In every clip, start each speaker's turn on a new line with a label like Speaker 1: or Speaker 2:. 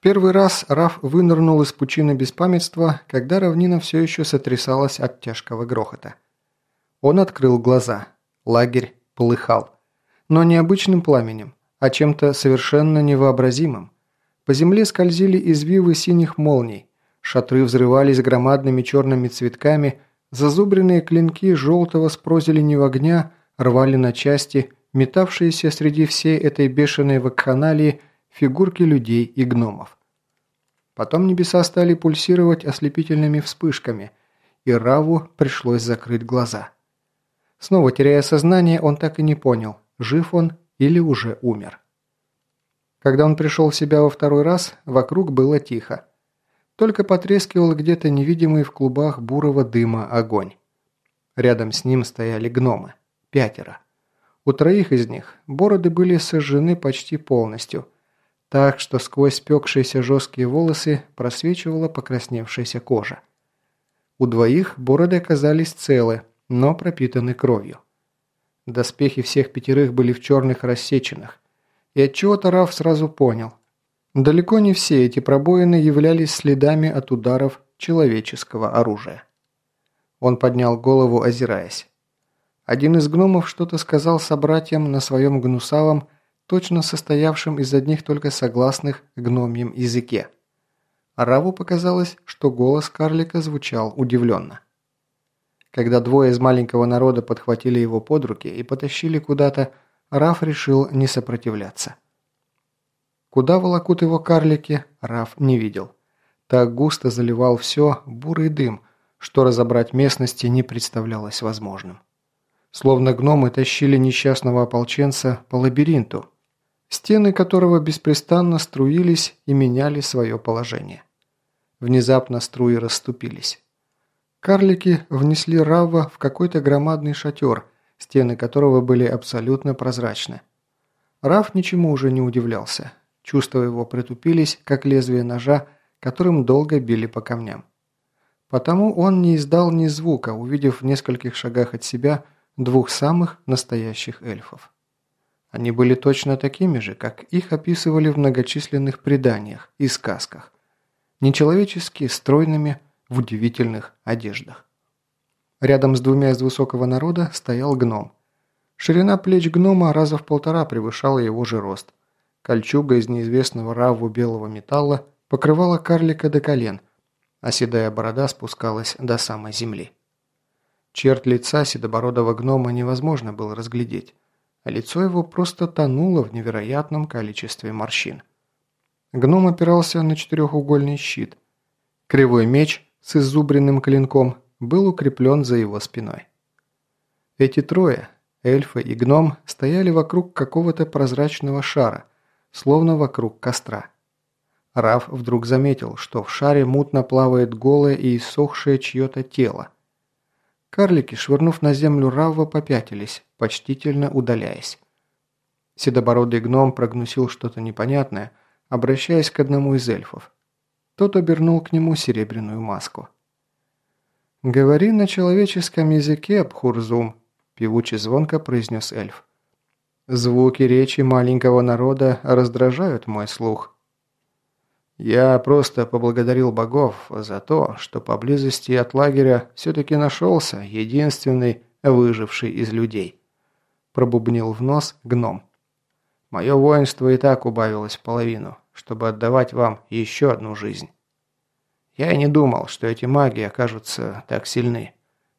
Speaker 1: первый раз Раф вынырнул из пучины беспамятства, когда равнина все еще сотрясалась от тяжкого грохота. Он открыл глаза. Лагерь полыхал. Но не обычным пламенем, а чем-то совершенно невообразимым. По земле скользили извивы синих молний, шатры взрывались громадными черными цветками, зазубренные клинки желтого с прозеленью огня рвали на части метавшиеся среди всей этой бешеной вакханалии фигурки людей и гномов. Потом небеса стали пульсировать ослепительными вспышками, и Раву пришлось закрыть глаза. Снова теряя сознание, он так и не понял, жив он или уже умер. Когда он пришел в себя во второй раз, вокруг было тихо. Только потрескивал где-то невидимый в клубах бурого дыма огонь. Рядом с ним стояли гномы. Пятеро. У троих из них бороды были сожжены почти полностью, так что сквозь спекшиеся жесткие волосы просвечивала покрасневшаяся кожа. У двоих бороды оказались целы, но пропитаны кровью. Доспехи всех пятерых были в черных рассеченных, и отчего-то Раф сразу понял. Далеко не все эти пробоины являлись следами от ударов человеческого оружия. Он поднял голову, озираясь. Один из гномов что-то сказал собратьям на своем гнусавом, точно состоявшем из одних только согласных гномьем языке. Раву показалось, что голос карлика звучал удивленно. Когда двое из маленького народа подхватили его под руки и потащили куда-то, Раф решил не сопротивляться. Куда волокут его карлики, Раф не видел. Так густо заливал все бурый дым, что разобрать местности не представлялось возможным. Словно гномы тащили несчастного ополченца по лабиринту, стены которого беспрестанно струились и меняли свое положение. Внезапно струи расступились. Карлики внесли Равва в какой-то громадный шатер, стены которого были абсолютно прозрачны. Рав ничему уже не удивлялся. Чувства его притупились, как лезвие ножа, которым долго били по камням. Потому он не издал ни звука, увидев в нескольких шагах от себя двух самых настоящих эльфов. Они были точно такими же, как их описывали в многочисленных преданиях и сказках. Нечеловечески стройными, в удивительных одеждах. Рядом с двумя из высокого народа стоял гном. Ширина плеч гнома раза в полтора превышала его же рост. Кольчуга из неизвестного раву белого металла покрывала карлика до колен, а седая борода спускалась до самой земли. Черт лица седобородого гнома невозможно было разглядеть, лицо его просто тонуло в невероятном количестве морщин. Гном опирался на четырехугольный щит. Кривой меч с изубренным клинком был укреплен за его спиной. Эти трое, эльфы и гном, стояли вокруг какого-то прозрачного шара, словно вокруг костра. Раф вдруг заметил, что в шаре мутно плавает голое и иссохшее чье-то тело. Карлики, швырнув на землю Равва, попятились, почтительно удаляясь. Седобородый гном прогнусил что-то непонятное, обращаясь к одному из эльфов. Тот обернул к нему серебряную маску. «Говори на человеческом языке, Абхурзум», – певуче звонко произнес эльф. «Звуки речи маленького народа раздражают мой слух». «Я просто поблагодарил богов за то, что поблизости от лагеря все-таки нашелся единственный выживший из людей», – пробубнил в нос гном. «Мое воинство и так убавилось половину, чтобы отдавать вам еще одну жизнь. Я и не думал, что эти маги окажутся так сильны.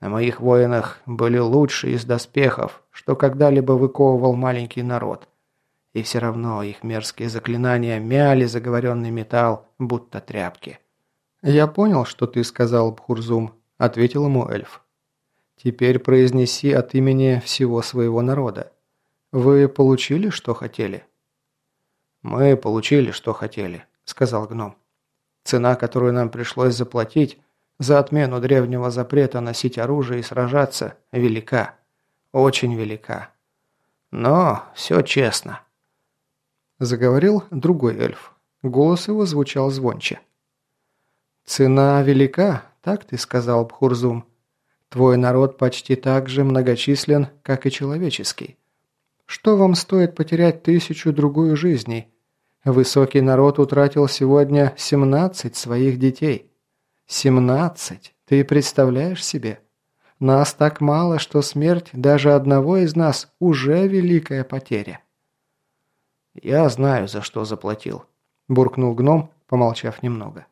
Speaker 1: На моих воинах были лучшие из доспехов, что когда-либо выковывал маленький народ. И все равно их мерзкие заклинания мяли заговоренный металл, будто тряпки. «Я понял, что ты сказал, Бхурзум», — ответил ему эльф. «Теперь произнеси от имени всего своего народа. Вы получили, что хотели?» «Мы получили, что хотели», — сказал гном. «Цена, которую нам пришлось заплатить за отмену древнего запрета носить оружие и сражаться, велика. Очень велика. Но все честно». Заговорил другой эльф. Голос его звучал звонче. «Цена велика, так ты сказал, Бхурзум. Твой народ почти так же многочислен, как и человеческий. Что вам стоит потерять тысячу другую жизней, Высокий народ утратил сегодня 17 своих детей. 17! Ты представляешь себе? Нас так мало, что смерть даже одного из нас уже великая потеря.
Speaker 2: «Я знаю, за что заплатил», – буркнул гном, помолчав немного.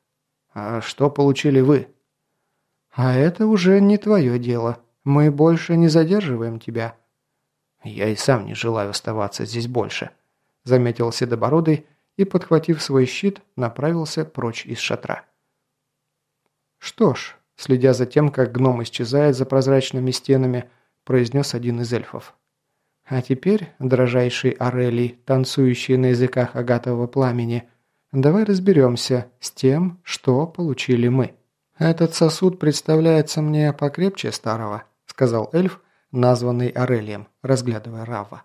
Speaker 2: «А что получили вы?»
Speaker 1: «А это уже не твое дело. Мы больше не задерживаем тебя».
Speaker 2: «Я и сам не желаю оставаться здесь больше», – заметил Седобородый и, подхватив свой щит, направился прочь из шатра.
Speaker 1: «Что ж», следя за тем, как гном исчезает за прозрачными стенами, произнес один из эльфов. «А теперь, дрожайший Орелий, танцующий на языках агатового пламени, давай разберемся с тем, что получили мы». «Этот сосуд представляется мне покрепче старого», — сказал эльф, названный Орелием, разглядывая Рава.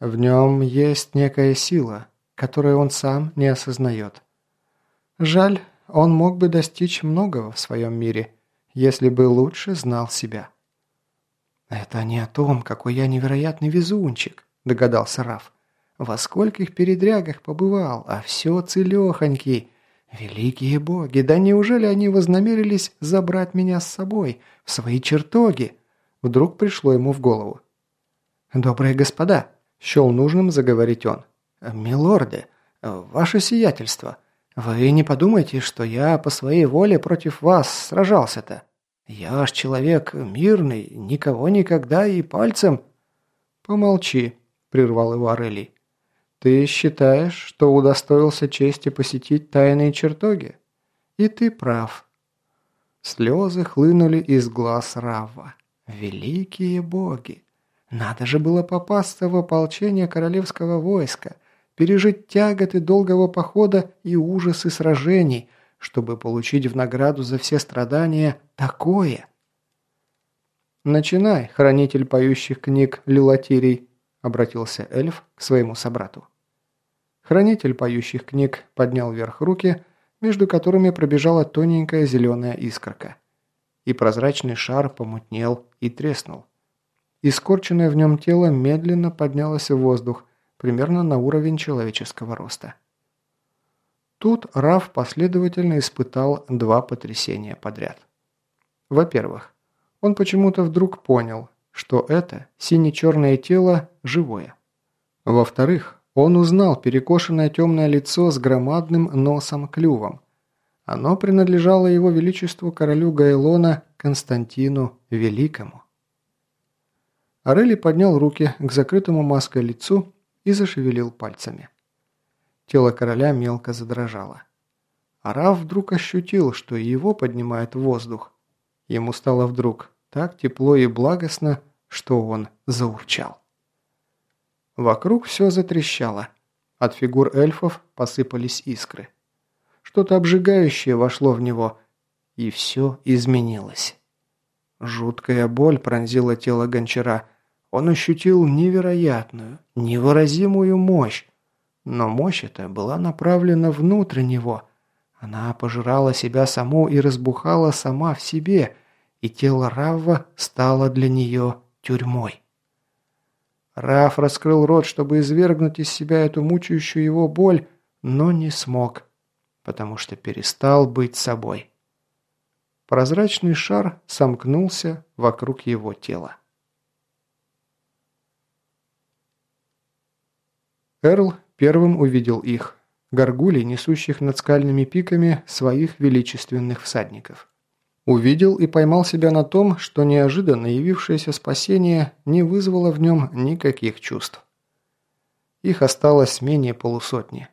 Speaker 1: «В нем есть некая сила, которую он сам не осознает. Жаль, он мог бы достичь многого в своем мире, если бы лучше знал себя». «Это не о том, какой я невероятный везунчик», – догадался Раф. «Во скольких передрягах побывал, а все целехонький. Великие боги, да неужели они вознамерились забрать меня с собой, в свои чертоги?» Вдруг пришло ему в голову. «Добрые господа», – счел нужным заговорить он. «Милорды, ваше сиятельство, вы не подумайте, что я по своей воле против вас сражался-то. Я ж человек мирный, никого никогда и пальцем...» «Помолчи», — прервал его Орелий. «Ты считаешь, что удостоился чести посетить тайные чертоги? И ты прав». Слезы хлынули из глаз Равва. «Великие боги! Надо же было попасться в ополчение королевского войска, пережить тяготы долгого похода и ужасы сражений — чтобы получить в награду за все страдания такое. «Начинай, хранитель поющих книг Лилатирий», – обратился эльф к своему собрату. Хранитель поющих книг поднял вверх руки, между которыми пробежала тоненькая зеленая искорка. И прозрачный шар помутнел и треснул. Искорченное в нем тело медленно поднялось в воздух, примерно на уровень человеческого роста. Тут Раф последовательно испытал два потрясения подряд. Во-первых, он почему-то вдруг понял, что это сине-черное тело живое. Во-вторых, он узнал перекошенное темное лицо с громадным носом-клювом. Оно принадлежало его величеству королю Гайлона Константину Великому. Орели поднял руки к закрытому маской лицу и зашевелил пальцами. Тело короля мелко задрожало. Араф вдруг ощутил, что его поднимает воздух. Ему стало вдруг так тепло и благостно, что он заурчал. Вокруг все затрещало. От фигур эльфов посыпались искры. Что-то обжигающее вошло в него, и все изменилось. Жуткая боль пронзила тело гончара. Он ощутил невероятную, невыразимую мощь, но мощь эта была направлена внутрь него. Она пожирала себя саму и разбухала сама в себе, и тело Равва стало для нее тюрьмой. Раф раскрыл рот, чтобы извергнуть из себя эту мучающую его боль, но не смог, потому что перестал быть собой. Прозрачный шар сомкнулся вокруг его тела. Эрл Первым увидел их, горгулей, несущих над скальными пиками своих величественных всадников. Увидел и поймал себя на том, что неожиданно явившееся спасение не вызвало в нем никаких чувств. Их осталось менее полусотни.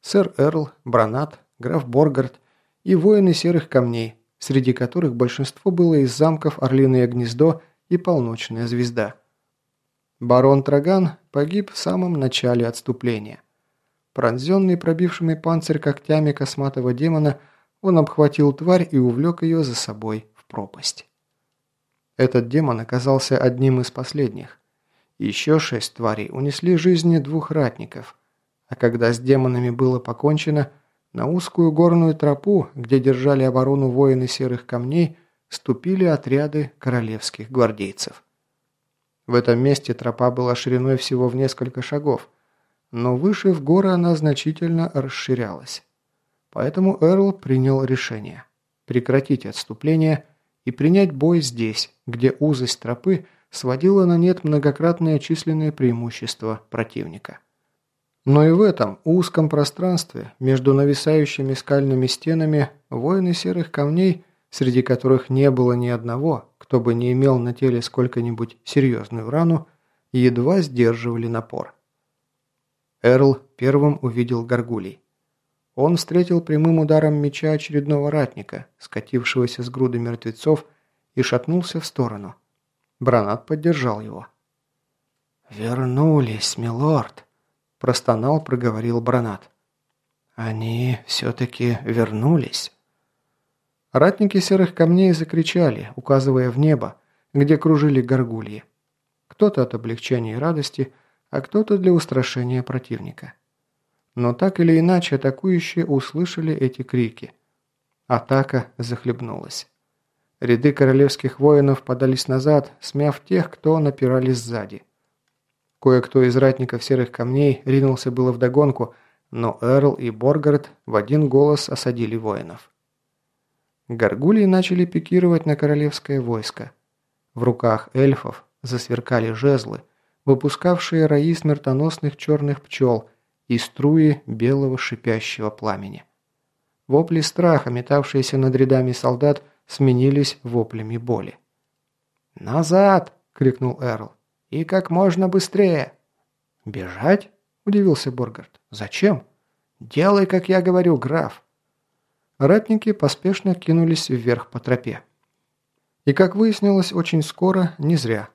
Speaker 1: Сэр Эрл, Бранат, граф Боргард и воины серых камней, среди которых большинство было из замков Орлиное гнездо и Полночная звезда. Барон Траган погиб в самом начале отступления. Пронзенный пробившими панцирь когтями косматого демона, он обхватил тварь и увлек ее за собой в пропасть. Этот демон оказался одним из последних. Еще шесть тварей унесли жизни двух ратников, а когда с демонами было покончено, на узкую горную тропу, где держали оборону воины серых камней, ступили отряды королевских гвардейцев. В этом месте тропа была шириной всего в несколько шагов, но выше в горы она значительно расширялась. Поэтому Эрл принял решение прекратить отступление и принять бой здесь, где узость тропы сводила на нет многократное численное преимущество противника. Но и в этом узком пространстве между нависающими скальными стенами воины серых камней, среди которых не было ни одного, кто бы не имел на теле сколько-нибудь серьезную рану, едва сдерживали напор. Эрл первым увидел горгулей. Он встретил прямым ударом меча очередного ратника, скатившегося с груды мертвецов, и шатнулся в сторону. Бранат поддержал его.
Speaker 2: «Вернулись, милорд!» – простонал, проговорил Бранат. «Они все-таки вернулись?»
Speaker 1: Ратники серых камней закричали, указывая в небо, где кружили горгульи. Кто-то от облегчения и радости, а кто-то для устрашения противника. Но так или иначе атакующие услышали эти крики. Атака захлебнулась. Ряды королевских воинов подались назад, смяв тех, кто напирали сзади. Кое-кто из ратников серых камней ринулся было вдогонку, но Эрл и Боргард в один голос осадили воинов. Горгулии начали пикировать на королевское войско. В руках эльфов засверкали жезлы, выпускавшие раи смертоносных черных пчел и струи белого шипящего пламени. Вопли страха, метавшиеся над рядами солдат, сменились воплями боли.
Speaker 2: «Назад!» – крикнул Эрл. «И как можно быстрее!»
Speaker 1: «Бежать?» – удивился Боргард. «Зачем?»
Speaker 2: «Делай, как я говорю, граф!»
Speaker 1: Ратники поспешно кинулись вверх по тропе. И, как выяснилось, очень скоро, не зря.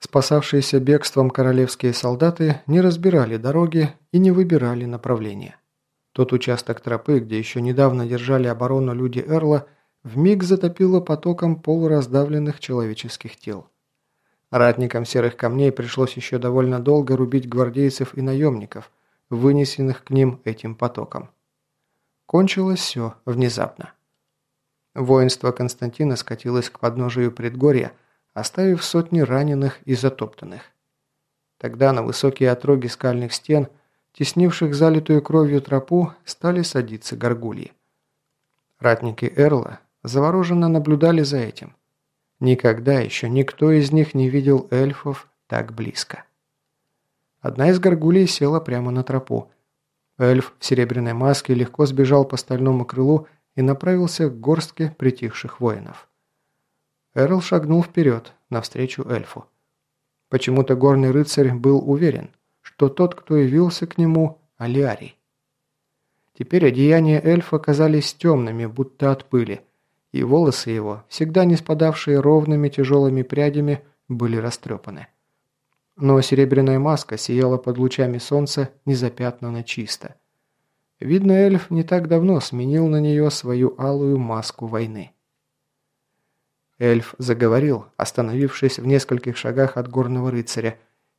Speaker 1: Спасавшиеся бегством королевские солдаты не разбирали дороги и не выбирали направления. Тот участок тропы, где еще недавно держали оборону люди Эрла, вмиг затопило потоком полураздавленных человеческих тел. Ратникам серых камней пришлось еще довольно долго рубить гвардейцев и наемников, вынесенных к ним этим потоком. Кончилось все внезапно. Воинство Константина скатилось к подножию предгорья, оставив сотни раненых и затоптанных. Тогда на высокие отроги скальных стен, теснивших залитую кровью тропу, стали садиться горгульи. Ратники Эрла завороженно наблюдали за этим. Никогда еще никто из них не видел эльфов так близко. Одна из горгулей села прямо на тропу, Эльф в серебряной маске легко сбежал по стальному крылу и направился к горстке притихших воинов. Эрл шагнул вперед, навстречу эльфу. Почему-то горный рыцарь был уверен, что тот, кто явился к нему, Алиарий. Теперь одеяния эльфа казались темными, будто от пыли, и волосы его, всегда не спадавшие ровными тяжелыми прядями, были растрепаны но серебряная маска сияла под лучами солнца незапятнанно чисто. Видно, эльф не так давно сменил на нее свою алую маску войны. Эльф заговорил, остановившись в нескольких шагах от горного рыцаря,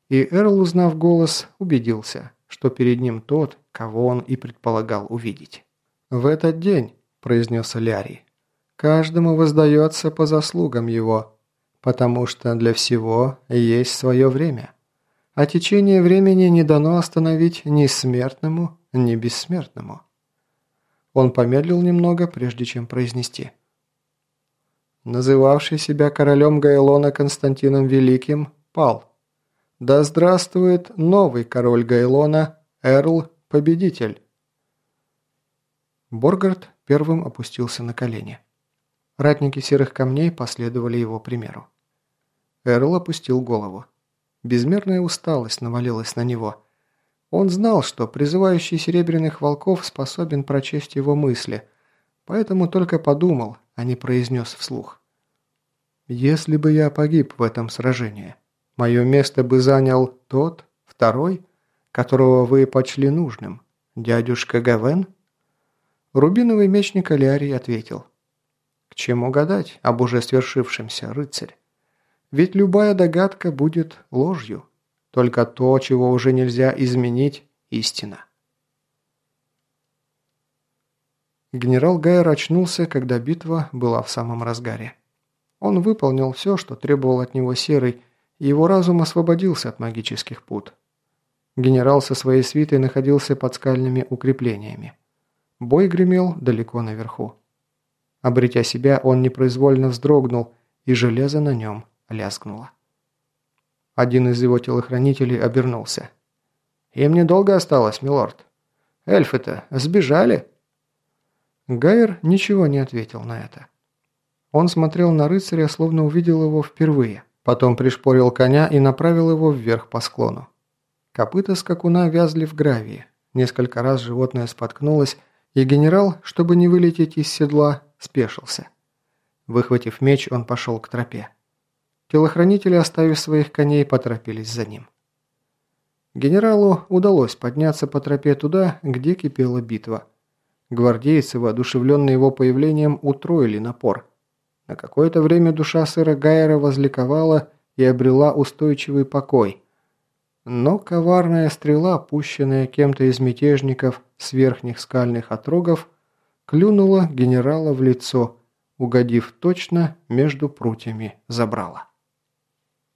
Speaker 1: и Эрл, узнав голос, убедился, что перед ним тот, кого он и предполагал увидеть. «В этот день», – произнес Лярий, – «каждому воздается по заслугам его, потому что для всего есть свое время. А течение времени не дано остановить ни смертному, ни бессмертному. Он помедлил немного, прежде чем произнести. Называвший себя королем Гайлона Константином Великим, пал. Да здравствует новый король Гайлона, Эрл Победитель. Боргард первым опустился на колени. Ратники серых камней последовали его примеру. Эрл опустил голову. Безмерная усталость навалилась на него. Он знал, что призывающий серебряных волков способен прочесть его мысли, поэтому только подумал, а не произнес вслух. «Если бы я погиб в этом сражении, мое место бы занял тот, второй, которого вы почли нужным, дядюшка Гавен?» Рубиновый мечник Алиарий ответил. «К чему гадать об уже свершившемся, рыцарь? Ведь любая догадка будет ложью. Только то, чего уже нельзя изменить, истина. Генерал Гайер очнулся, когда битва была в самом разгаре. Он выполнил все, что требовал от него Серый, и его разум освободился от магических пут. Генерал со своей свитой находился под скальными укреплениями. Бой гремел далеко наверху. Обретя себя, он непроизвольно вздрогнул, и железо на нем лязгнуло. Один из его телохранителей обернулся. «Им недолго осталось, милорд. Эльфы-то сбежали?» Гайер ничего не ответил на это. Он смотрел на рыцаря, словно увидел его впервые. Потом пришпорил коня и направил его вверх по склону. Копыта скакуна вязли в гравии. Несколько раз животное споткнулось, и генерал, чтобы не вылететь из седла, спешился. Выхватив меч, он пошел к тропе. Телохранители, оставив своих коней, поторопились за ним. Генералу удалось подняться по тропе туда, где кипела битва. Гвардейцы, воодушевленные его появлением, утроили напор. На какое-то время душа сэра Гайера возликовала и обрела устойчивый покой – но коварная стрела, пущенная кем-то из мятежников с верхних скальных отрогов, клюнула генерала в лицо, угодив точно между прутьями забрала.